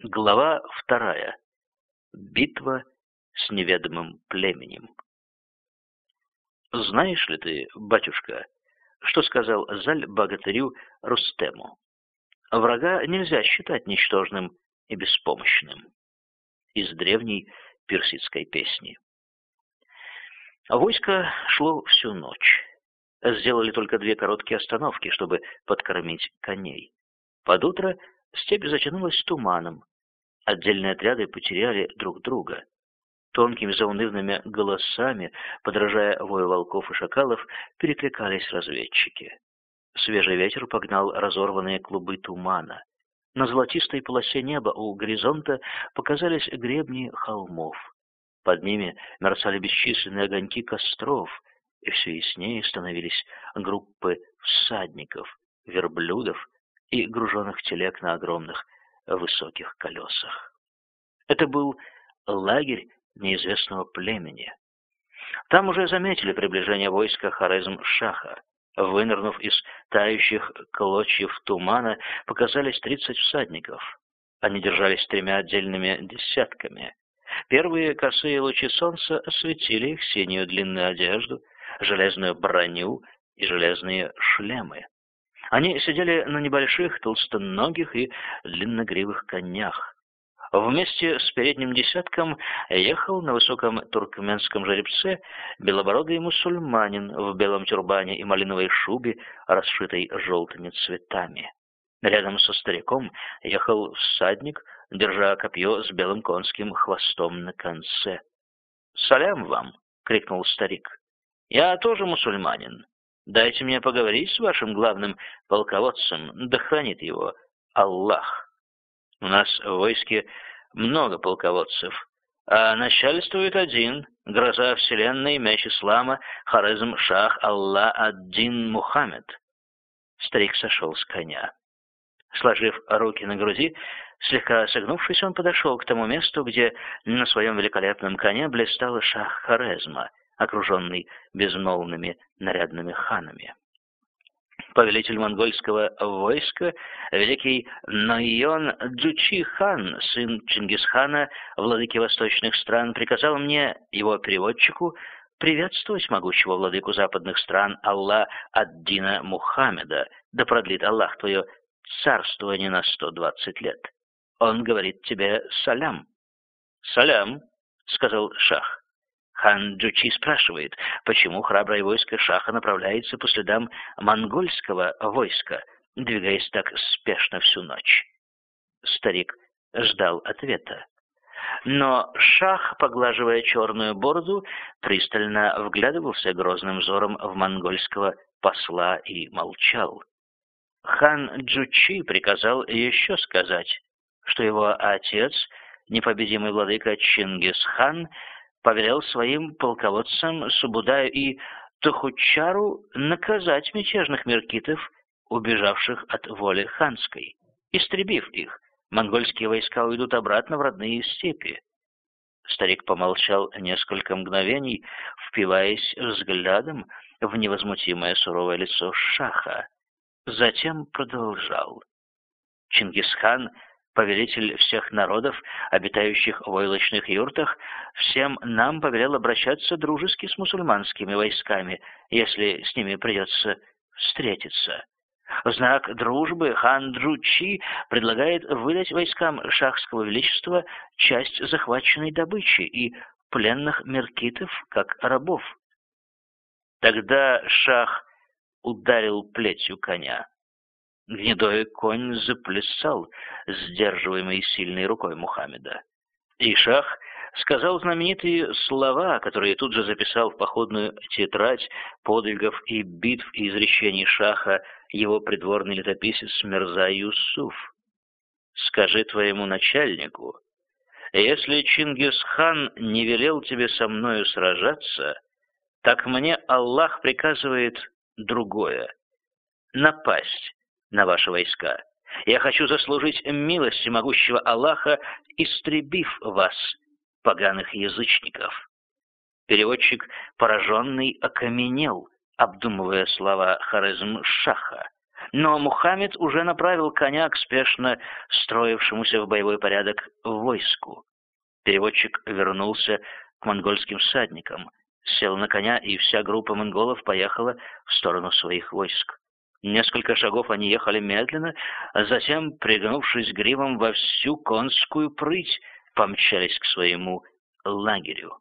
Глава вторая. Битва с неведомым племенем. Знаешь ли ты, батюшка, что сказал Заль богатырю Рустему? Врага нельзя считать ничтожным и беспомощным. Из древней персидской песни. Войско шло всю ночь. Сделали только две короткие остановки, чтобы подкормить коней. Под утро степь затянулась туманом, Отдельные отряды потеряли друг друга. Тонкими заунывными голосами, подражая вою волков и шакалов, перекликались разведчики. Свежий ветер погнал разорванные клубы тумана. На золотистой полосе неба у горизонта показались гребни холмов. Под ними мерцали бесчисленные огоньки костров, и все яснее становились группы всадников, верблюдов и груженных телег на огромных высоких колесах. Это был лагерь неизвестного племени. Там уже заметили приближение войска Хорезм-Шаха. Вынырнув из тающих клочьев тумана, показались тридцать всадников. Они держались тремя отдельными десятками. Первые косые лучи солнца осветили их синюю длинную одежду, железную броню и железные шлемы. Они сидели на небольших, толстоногих и длинногривых конях. Вместе с передним десятком ехал на высоком туркменском жеребце белобородый мусульманин в белом тюрбане и малиновой шубе, расшитой желтыми цветами. Рядом со стариком ехал всадник, держа копье с белым конским хвостом на конце. «Салям вам!» — крикнул старик. «Я тоже мусульманин. Дайте мне поговорить с вашим главным полководцем, да хранит его Аллах. У нас в войске много полководцев, а начальствует один, гроза вселенной, мяч ислама, Харизм Шах Аллах Ад-Дин Мухаммед. Старик сошел с коня. Сложив руки на груди, слегка согнувшись, он подошел к тому месту, где на своем великолепном коне блистал шах Хорезма, окруженный безмолвными нарядными ханами. Повелитель монгольского войска, великий Найон Джучи хан, сын Чингисхана, владыки восточных стран, приказал мне, его переводчику, приветствовать могучего владыку западных стран Аллах ад-Дина Мухаммеда, да продлит Аллах твое царствование на сто двадцать лет. Он говорит тебе «салям». «Салям», — сказал шах. Хан Джучи спрашивает, почему храброе войско Шаха направляется по следам монгольского войска, двигаясь так спешно всю ночь. Старик ждал ответа. Но Шах, поглаживая черную бороду, пристально вглядывался грозным взором в монгольского посла и молчал. Хан Джучи приказал еще сказать, что его отец, непобедимый владыка Чингисхан, повелел своим полководцам Субудаю и Тухучару наказать мятежных меркитов, убежавших от воли ханской. Истребив их, монгольские войска уйдут обратно в родные степи. Старик помолчал несколько мгновений, впиваясь взглядом в невозмутимое суровое лицо Шаха. Затем продолжал. Чингисхан повелитель всех народов, обитающих в войлочных юртах, всем нам повелел обращаться дружески с мусульманскими войсками, если с ними придется встретиться. В знак дружбы хан Дручи предлагает выдать войскам шахского величества часть захваченной добычи и пленных меркитов, как рабов. Тогда шах ударил плетью коня. Гнедой конь заплясал, сдерживаемый сильной рукой Мухаммеда. И шах сказал знаменитые слова, которые тут же записал в походную тетрадь подвигов и битв и изречений шаха его придворный летописец Мирза Юсуф. «Скажи твоему начальнику, если Чингисхан не велел тебе со мною сражаться, так мне Аллах приказывает другое — напасть на ваши войска. Я хочу заслужить милость могущего Аллаха, истребив вас, поганых язычников». Переводчик, пораженный, окаменел, обдумывая слова Харизм-Шаха. но Мухаммед уже направил коня к спешно строившемуся в боевой порядок войску. Переводчик вернулся к монгольским всадникам, сел на коня, и вся группа монголов поехала в сторону своих войск. Несколько шагов они ехали медленно, а затем, пригнувшись гривом во всю конскую прыть, помчались к своему лагерю.